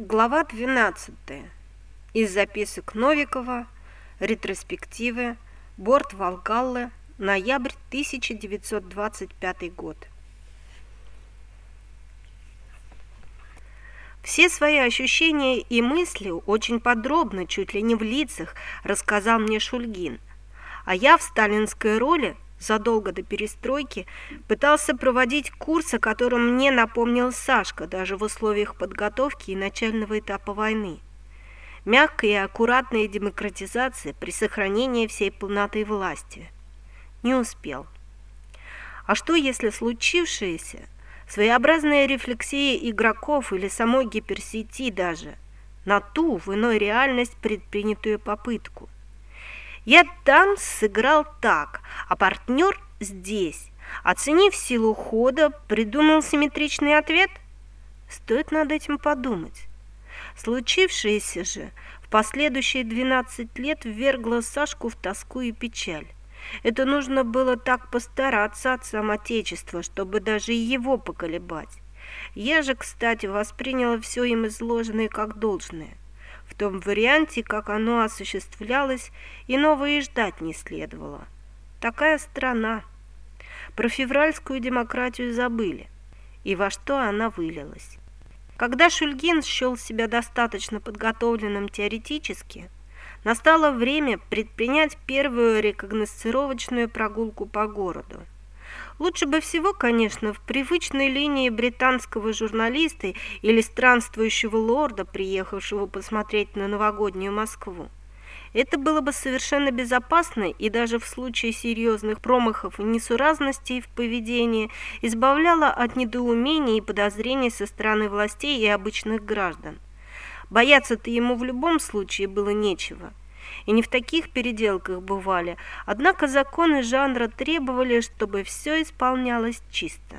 Глава 12. Из записок Новикова. Ретроспективы. Борт Волгаллы. Ноябрь 1925 год. Все свои ощущения и мысли очень подробно, чуть ли не в лицах, рассказал мне Шульгин. А я в сталинской роли задолго до перестройки, пытался проводить курс, о котором мне напомнил Сашка, даже в условиях подготовки и начального этапа войны. Мягкая и аккуратная демократизация при сохранении всей полноты власти. Не успел. А что, если случившееся, своеобразная рефлексия игроков или самой гиперсети даже, на ту в иной реальность предпринятую попытку – я там сыграл так, а партнер здесь. Оценив силу хода, придумал симметричный ответ? Стоит над этим подумать. Случившееся же в последующие 12 лет ввергло Сашку в тоску и печаль. Это нужно было так постараться отцам Отечества, чтобы даже его поколебать. Я же, кстати, восприняла все им изложенное как должное – в том варианте, как оно осуществлялось, иного и ждать не следовало. Такая страна. Про февральскую демократию забыли. И во что она вылилась. Когда Шульгин счел себя достаточно подготовленным теоретически, настало время предпринять первую рекогносцировочную прогулку по городу. Лучше бы всего, конечно, в привычной линии британского журналиста или странствующего лорда, приехавшего посмотреть на новогоднюю Москву. Это было бы совершенно безопасно и даже в случае серьезных промахов и несуразностей в поведении избавляло от недоумений и подозрений со стороны властей и обычных граждан. Бояться-то ему в любом случае было нечего и не в таких переделках бывали, однако законы жанра требовали, чтобы все исполнялось чисто.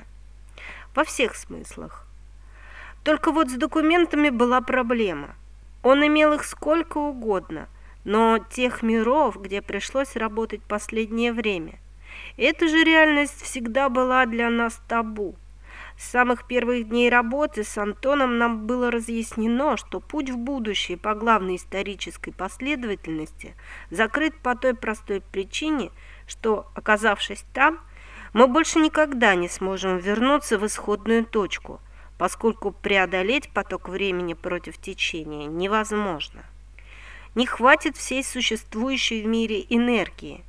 Во всех смыслах. Только вот с документами была проблема. Он имел их сколько угодно, но тех миров, где пришлось работать последнее время. Эта же реальность всегда была для нас табу. С самых первых дней работы с Антоном нам было разъяснено, что путь в будущее по главной исторической последовательности закрыт по той простой причине, что, оказавшись там, мы больше никогда не сможем вернуться в исходную точку, поскольку преодолеть поток времени против течения невозможно. Не хватит всей существующей в мире энергии –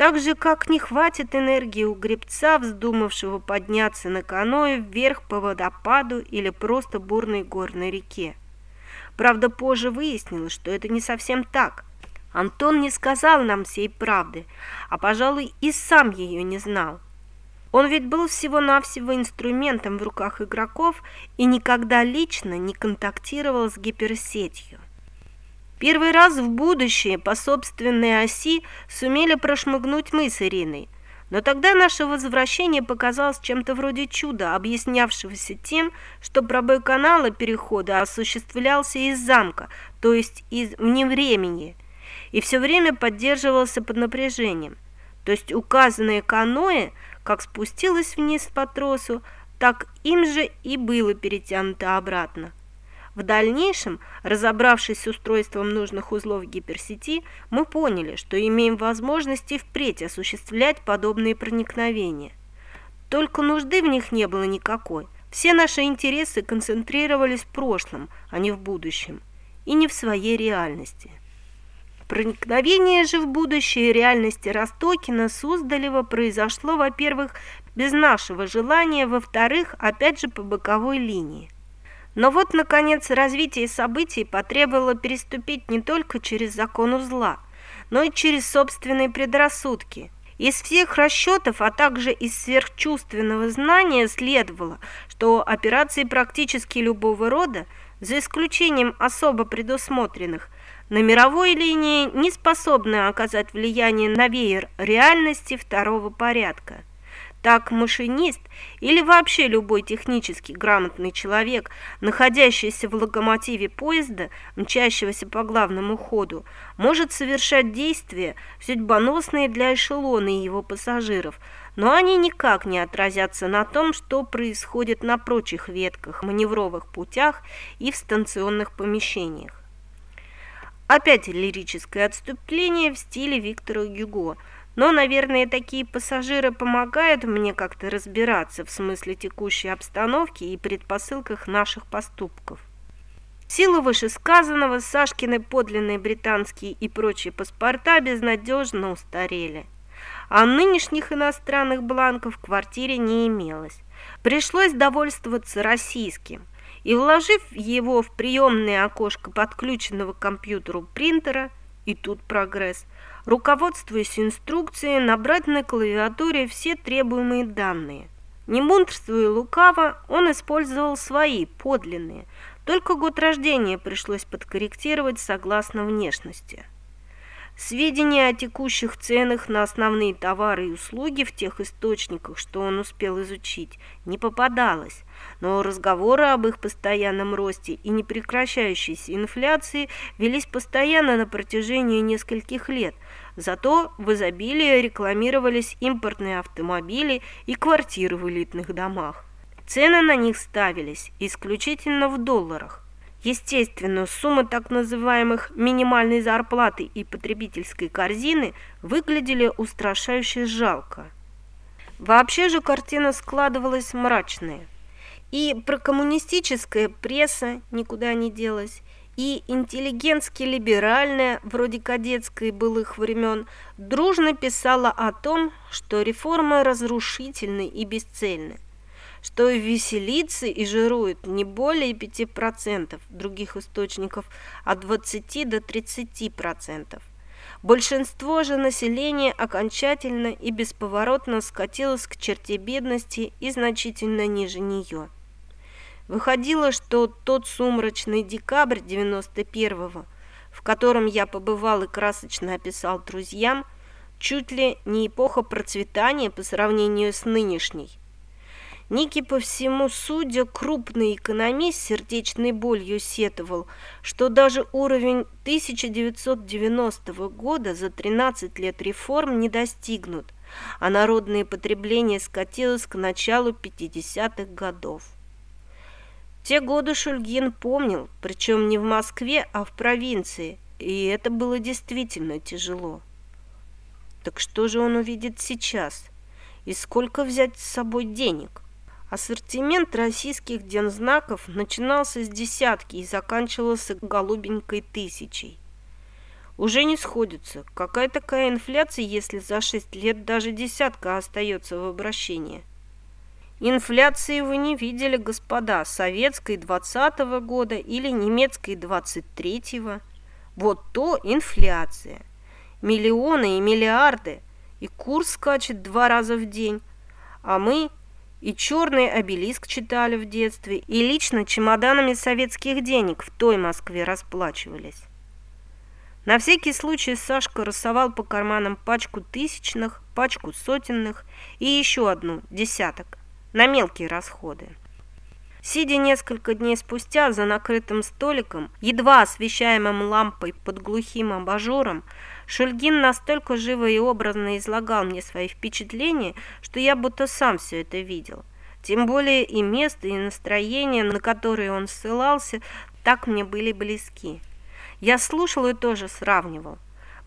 так же, как не хватит энергии у гребца, вздумавшего подняться на каное вверх по водопаду или просто бурной горной реке. Правда, позже выяснилось, что это не совсем так. Антон не сказал нам всей правды, а, пожалуй, и сам ее не знал. Он ведь был всего-навсего инструментом в руках игроков и никогда лично не контактировал с гиперсетью. Первый раз в будущее по собственной оси сумели прошмыгнуть мы с Ириной. Но тогда наше возвращение показалось чем-то вроде чуда, объяснявшегося тем, что пробой канала перехода осуществлялся из замка, то есть из вневремени, и все время поддерживался под напряжением. То есть указанное каноэ, как спустилось вниз по тросу, так им же и было перетянуто обратно. В дальнейшем, разобравшись с устройством нужных узлов гиперсети, мы поняли, что имеем возможности впредь осуществлять подобные проникновения. Только нужды в них не было никакой. Все наши интересы концентрировались в прошлом, а не в будущем, и не в своей реальности. Проникновение же в будущее реальности Ростокина Суздалева произошло, во-первых, без нашего желания, во-вторых, опять же по боковой линии. Но вот, наконец, развитие событий потребовало переступить не только через закон узла, но и через собственные предрассудки. Из всех расчетов, а также из сверхчувственного знания следовало, что операции практически любого рода, за исключением особо предусмотренных, на мировой линии не способны оказать влияние на веер реальности второго порядка – Так машинист или вообще любой технически грамотный человек, находящийся в локомотиве поезда, мчащегося по главному ходу, может совершать действия, судьбоносные для эшелона и его пассажиров, но они никак не отразятся на том, что происходит на прочих ветках, маневровых путях и в станционных помещениях. Опять лирическое отступление в стиле Виктора Гюго – но, наверное, такие пассажиры помогают мне как-то разбираться в смысле текущей обстановки и предпосылках наших поступков. В силу вышесказанного, Сашкины подлинные британские и прочие паспорта безнадежно устарели. А нынешних иностранных бланков в квартире не имелось. Пришлось довольствоваться российским. И вложив его в приемное окошко подключенного к компьютеру принтера, и тут прогресс – руководствуясь инструкцией, набрать на клавиатуре все требуемые данные. Не мудрствуя лукаво, он использовал свои, подлинные, только год рождения пришлось подкорректировать согласно внешности. Сведения о текущих ценах на основные товары и услуги в тех источниках, что он успел изучить, не попадалось, но разговоры об их постоянном росте и непрекращающейся инфляции велись постоянно на протяжении нескольких лет, зато в изобилии рекламировались импортные автомобили и квартиры в элитных домах. Цены на них ставились исключительно в долларах. Естественно, суммы так называемых минимальной зарплаты и потребительской корзины выглядели устрашающе жалко. Вообще же картина складывалась мрачная. И прокоммунистическая пресса никуда не делась, и интеллигентски-либеральная, вроде кадетской былых времен, дружно писала о том, что реформы разрушительны и бесцельны что веселится и жирует не более 5% других источников от 20 до 30%. Большинство же населения окончательно и бесповоротно скатилось к черте бедности и значительно ниже нее. Выходило, что тот сумрачный декабрь 91-го, в котором я побывал и красочно описал друзьям, чуть ли не эпоха процветания по сравнению с нынешней. Некий по всему судя крупный экономист сердечной болью сетовал, что даже уровень 1990 года за 13 лет реформ не достигнут, а народное потребление скатилось к началу 50-х годов. Те годы Шульгин помнил, причем не в Москве, а в провинции, и это было действительно тяжело. Так что же он увидит сейчас? И сколько взять с собой денег? Ассортимент российских дензнаков начинался с десятки и заканчивался голубенькой тысячей. Уже не сходится. Какая такая инфляция, если за шесть лет даже десятка остается в обращении? Инфляции вы не видели, господа, советской 20-го года или немецкой 23-го. Вот то инфляция. Миллионы и миллиарды, и курс скачет два раза в день, а мы и черный обелиск читали в детстве, и лично чемоданами советских денег в той Москве расплачивались. На всякий случай Сашка рассовал по карманам пачку тысячных, пачку сотенных и еще одну, десяток, на мелкие расходы. Сидя несколько дней спустя за накрытым столиком, едва освещаемым лампой под глухим абажуром, Шульгин настолько живо и образно излагал мне свои впечатления, что я будто сам все это видел. Тем более и место, и настроение, на которые он ссылался, так мне были близки. Я слушал и тоже сравнивал.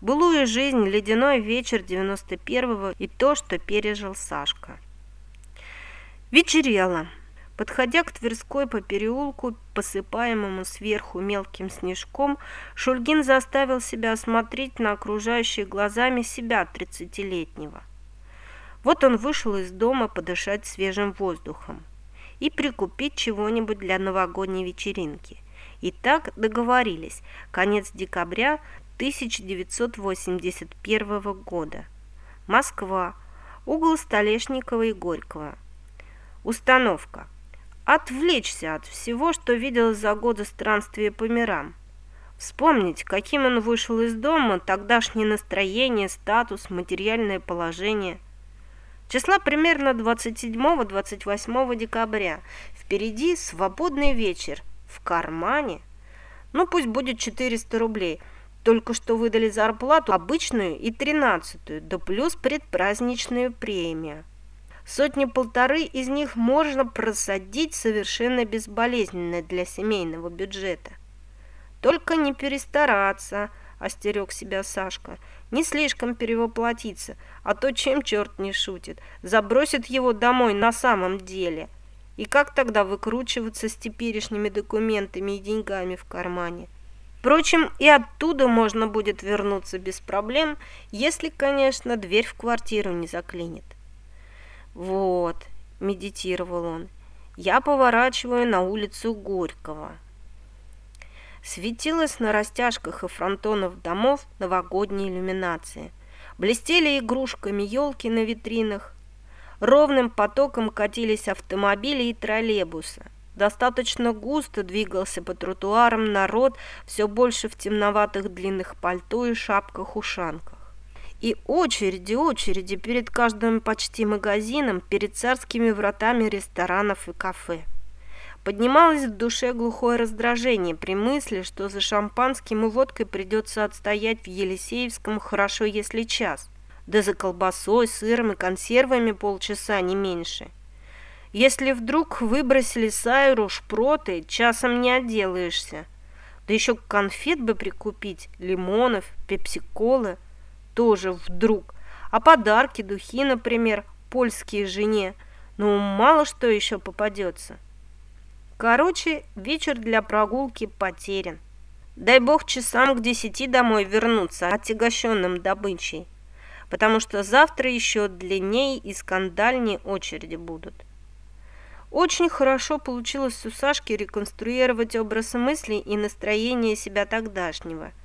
Былую жизнь, ледяной вечер 91-го и то, что пережил Сашка. Вечерело. Подходя к Тверской по переулку, посыпаемому сверху мелким снежком, Шульгин заставил себя осмотреть на окружающие глазами себя тридцатилетнего. Вот он вышел из дома подышать свежим воздухом и прикупить чего-нибудь для новогодней вечеринки. И так договорились. Конец декабря 1981 года. Москва. Угол Столешникова и Горького. Установка отвлечься от всего, что видел за годы странствия по мирам. Вспомнить, каким он вышел из дома, тогдашнее настроение, статус, материальное положение. Числа примерно 27-28 декабря. Впереди свободный вечер. В кармане. Ну, пусть будет 400 рублей. Только что выдали зарплату обычную и тринадцатую, да плюс предпраздничную премию. Сотни-полторы из них можно просадить совершенно безболезненно для семейного бюджета. Только не перестараться, остерег себя Сашка, не слишком перевоплотиться, а то чем черт не шутит, забросит его домой на самом деле. И как тогда выкручиваться с теперешними документами и деньгами в кармане? Впрочем, и оттуда можно будет вернуться без проблем, если, конечно, дверь в квартиру не заклинит. Вот, медитировал он, я поворачиваю на улицу Горького. Светилась на растяжках и фронтонов домов новогодние иллюминации. Блестели игрушками елки на витринах. Ровным потоком катились автомобили и троллейбусы. Достаточно густо двигался по тротуарам народ, все больше в темноватых длинных пальто и шапках-ушанках. И очереди, очереди перед каждым почти магазином, перед царскими вратами ресторанов и кафе. Поднималось в душе глухое раздражение при мысли, что за шампанским и водкой придется отстоять в Елисеевском хорошо, если час, да за колбасой, сыром и консервами полчаса, не меньше. Если вдруг выбросили сайру, шпроты, часом не отделаешься. Да еще конфет бы прикупить, лимонов, пепсиколы – тоже вдруг. А подарки, духи, например, польские жене. Ну, мало что еще попадется. Короче, вечер для прогулки потерян. Дай бог часам к десяти домой вернуться, отягощенным добычей, потому что завтра еще длиннее и скандальнее очереди будут. Очень хорошо получилось у Сашки реконструировать образ мыслей и настроение себя тогдашнего –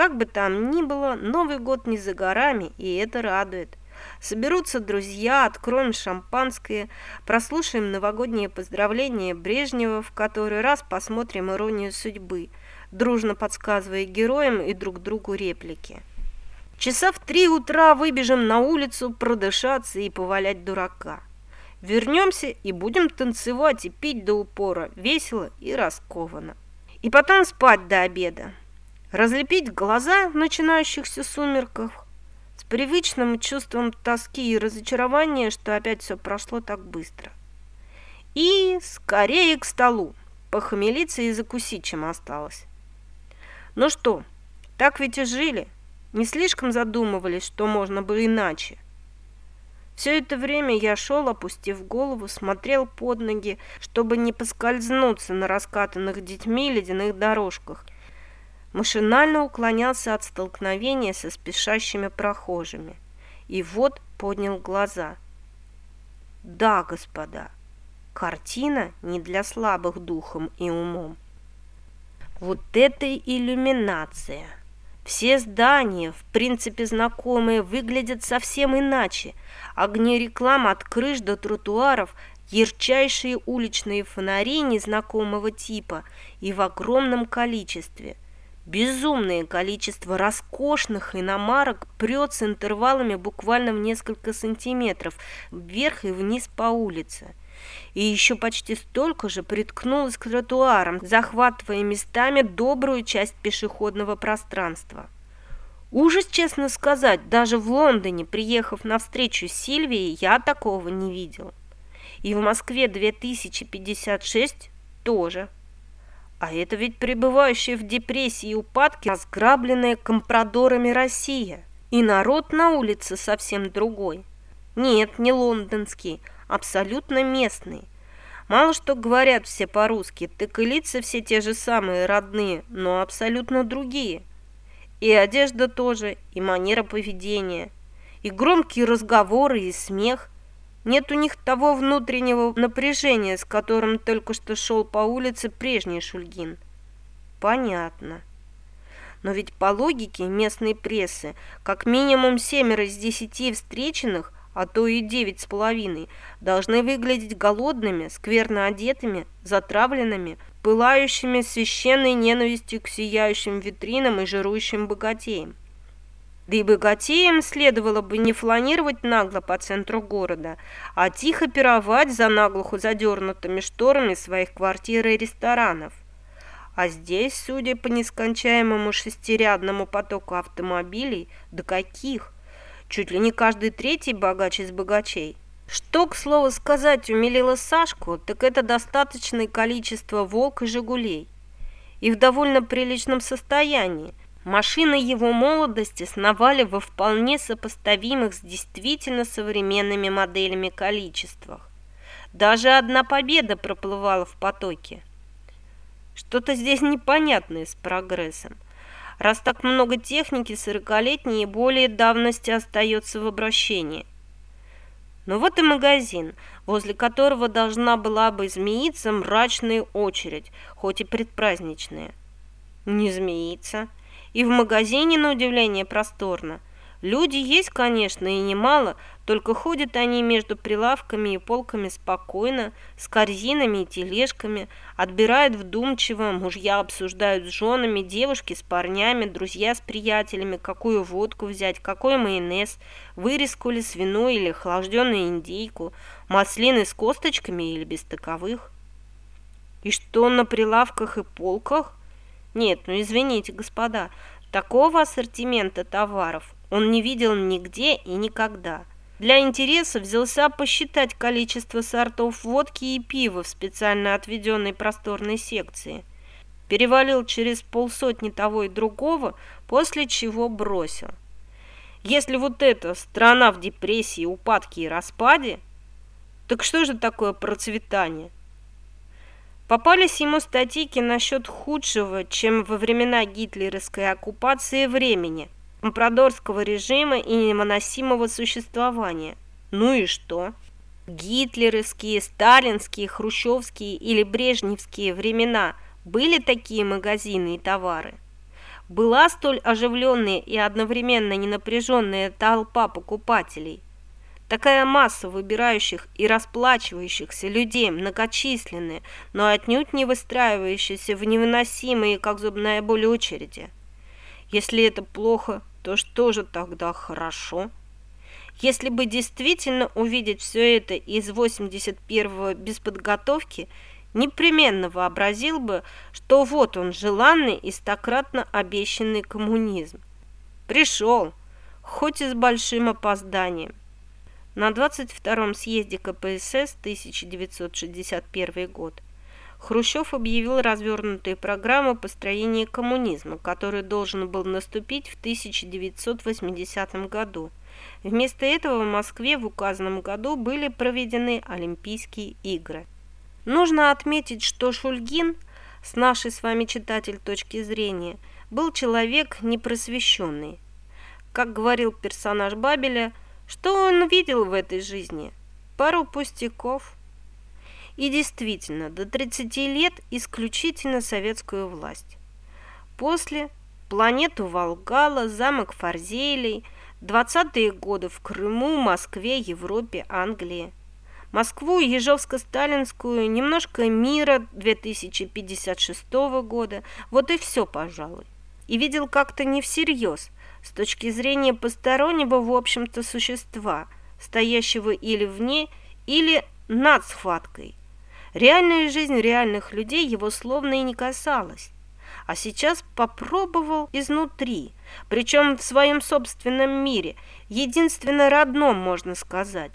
как бы там ни было, Новый год не за горами, и это радует. Соберутся друзья, откроем шампанское, прослушаем новогодние поздравления Брежнева, в который раз посмотрим «Иронию судьбы», дружно подсказывая героям и друг другу реплики. Часа в три утра выбежим на улицу продышаться и повалять дурака. Вернемся и будем танцевать и пить до упора, весело и раскованно. И потом спать до обеда разлепить глаза в начинающихся сумерках с привычным чувством тоски и разочарования, что опять все прошло так быстро. И скорее к столу, похмелиться и закусить, чем осталось. Ну что, так ведь и жили, не слишком задумывались, что можно было иначе. Все это время я шел, опустив голову, смотрел под ноги, чтобы не поскользнуться на раскатанных детьми ледяных дорожках – машинально уклонялся от столкновения со спешащими прохожими. И вот поднял глаза. Да, господа, картина не для слабых духом и умом. Вот это иллюминация! Все здания, в принципе знакомые, выглядят совсем иначе. Огни реклам от крыш до тротуаров, ярчайшие уличные фонари незнакомого типа и в огромном количестве – Безумное количество роскошных иномарок прет с интервалами буквально в несколько сантиметров вверх и вниз по улице. И еще почти столько же приткнулось к тротуарам, захватывая местами добрую часть пешеходного пространства. Ужас, честно сказать, даже в Лондоне, приехав на встречу с Сильвией, я такого не видел. И в Москве 2056 тоже. А это ведь пребывающая в депрессии и упадке, разграбленная компрадорами Россия. И народ на улице совсем другой. Нет, не лондонский, абсолютно местный. Мало что говорят все по-русски, так и лица все те же самые, родные, но абсолютно другие. И одежда тоже, и манера поведения, и громкие разговоры, и смех – нет у них того внутреннего напряжения, с которым только что шел по улице прежний Шульгин. Понятно. Но ведь по логике местной прессы, как минимум семеро из десяти встреченных, а то и девять с половиной, должны выглядеть голодными, скверно одетыми, затравленными, пылающими священной ненавистью к сияющим витринам и жирующим богатеям. Да и богатеям следовало бы не фланировать нагло по центру города, а тихо пировать за наглухо задернутыми шторами своих квартир и ресторанов. А здесь, судя по нескончаемому шестирядному потоку автомобилей, до каких? Чуть ли не каждый третий богач из богачей. Что, к слову сказать, умилило Сашку, так это достаточное количество «Волк» и «Жигулей». И в довольно приличном состоянии. Машины его молодости сновали во вполне сопоставимых с действительно современными моделями количествах. Даже одна победа проплывала в потоке. Что-то здесь непонятное с прогрессом. Раз так много техники, сорокалетней и более давности остается в обращении. Но вот и магазин, возле которого должна была бы змеиться мрачная очередь, хоть и предпраздничная. Не змеится. И в магазине, на удивление, просторно – Люди есть, конечно, и немало, только ходят они между прилавками и полками спокойно, с корзинами и тележками, отбирают вдумчиво, мужья обсуждают с женами, девушки с парнями, друзья с приятелями, какую водку взять, какой майонез, вырезку ли свиную или охлажденную индейку, маслины с косточками или без таковых. И что на прилавках и полках? Нет, ну извините, господа, такого ассортимента товаров – он не видел нигде и никогда. Для интереса взялся посчитать количество сортов водки и пива в специально отведенной просторной секции. Перевалил через полсотни того и другого, после чего бросил. Если вот эта страна в депрессии, упадке и распаде, так что же такое процветание? Попались ему статейки насчет худшего, чем во времена гитлеровской оккупации времени – компрадорского режима и немоносимого существования. Ну и что? Гитлеровские, сталинские, хрущевские или брежневские времена были такие магазины и товары. Была столь оживленная и одновременно ненапряженная толпа покупателей. Такая масса выбирающих и расплачивающихся людей многочисленная, но отнюдь не выстраивающиеся в невыносимые, как зубная боль, очереди. Если это плохо, то что же тогда хорошо? Если бы действительно увидеть все это из 81-го без подготовки, непременно вообразил бы, что вот он, желанный и стократно обещанный коммунизм. Пришел, хоть и с большим опозданием. На 22-м съезде КПСС 1961 год Хрущев объявил развернутую программу построения коммунизма, который должен был наступить в 1980 году. Вместо этого в Москве в указанном году были проведены Олимпийские игры. Нужно отметить, что Шульгин, с нашей с вами читатель точки зрения, был человек непросвещенный. Как говорил персонаж Бабеля, что он видел в этой жизни? Пару пустяков – и действительно, до 30 лет исключительно советскую власть. После планету Волгала, замок Фарзелей, 20-е годы в Крыму, Москве, Европе, Англии. Москву, Ежовско-Сталинскую, немножко мира 2056 года. Вот и все, пожалуй. И видел как-то не всерьез, с точки зрения постороннего, в общем-то, существа, стоящего или вне, или над схваткой. Реальная жизнь реальных людей его словно и не касалась. А сейчас попробовал изнутри, причем в своем собственном мире, единственно родном, можно сказать.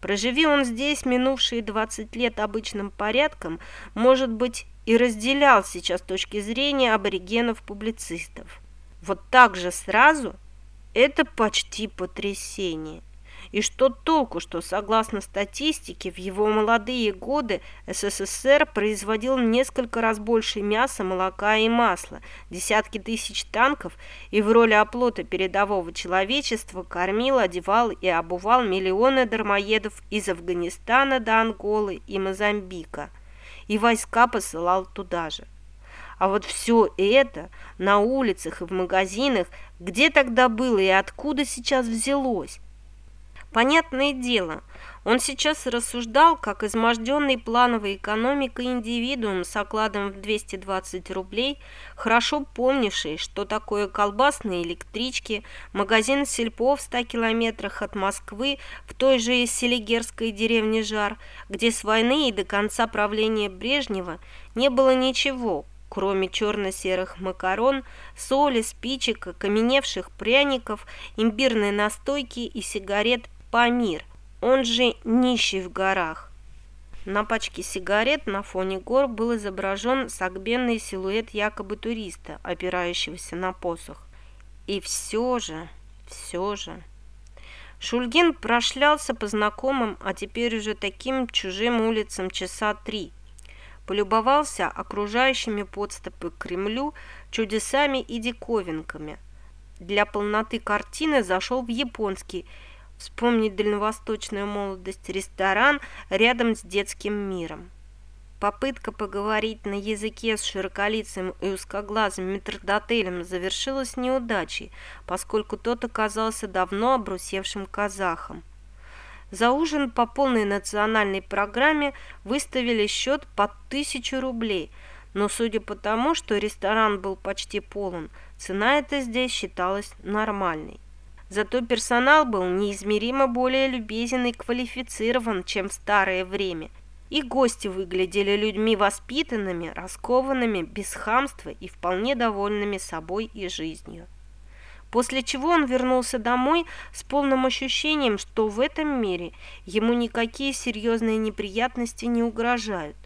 Проживи он здесь минувшие 20 лет обычным порядком, может быть, и разделял сейчас точки зрения аборигенов-публицистов. Вот так же сразу – это почти потрясение. И что толку, что, согласно статистике, в его молодые годы СССР производил несколько раз больше мяса, молока и масла, десятки тысяч танков и в роли оплота передового человечества кормил, одевал и обувал миллионы дармоедов из Афганистана до Анголы и Мозамбика, и войска посылал туда же. А вот все это на улицах и в магазинах, где тогда было и откуда сейчас взялось? Понятное дело, он сейчас рассуждал, как изможденный плановой экономикой индивидуум с окладом в 220 рублей, хорошо помнивший, что такое колбасные электрички, магазин сельпо в 100 километрах от Москвы, в той же селигерской деревне Жар, где с войны и до конца правления Брежнева не было ничего, кроме черно-серых макарон, соли, спичек, окаменевших пряников, имбирной настойки и сигарет «Памир», он же нищий в горах. На пачке сигарет на фоне гор был изображен согбенный силуэт якобы туриста, опирающегося на посох. И все же, все же... Шульгин прошлялся по знакомым, а теперь уже таким чужим улицам часа три. Полюбовался окружающими подступы к Кремлю чудесами и диковинками. Для полноты картины зашел в японский Вспомнить дальневосточную молодость, ресторан рядом с детским миром. Попытка поговорить на языке с широколицым и узкоглазым метрдотелем завершилась неудачей, поскольку тот оказался давно обрусевшим казахом. За ужин по полной национальной программе выставили счет по тысячу рублей, но судя по тому, что ресторан был почти полон, цена эта здесь считалась нормальной. Зато персонал был неизмеримо более любезен и квалифицирован, чем в старое время. И гости выглядели людьми воспитанными, раскованными, без хамства и вполне довольными собой и жизнью. После чего он вернулся домой с полным ощущением, что в этом мире ему никакие серьезные неприятности не угрожают.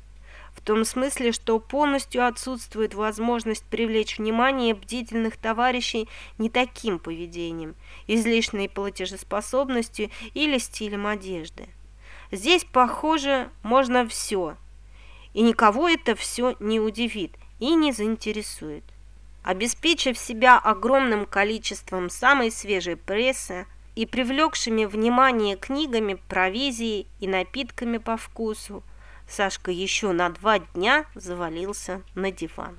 В том смысле, что полностью отсутствует возможность привлечь внимание бдительных товарищей не таким поведением, излишней платежеспособностью или стилем одежды. Здесь, похоже, можно все, и никого это все не удивит и не заинтересует. Обеспечив себя огромным количеством самой свежей прессы и привлекшими внимание книгами, провизией и напитками по вкусу, Сашка еще на два дня завалился на диван.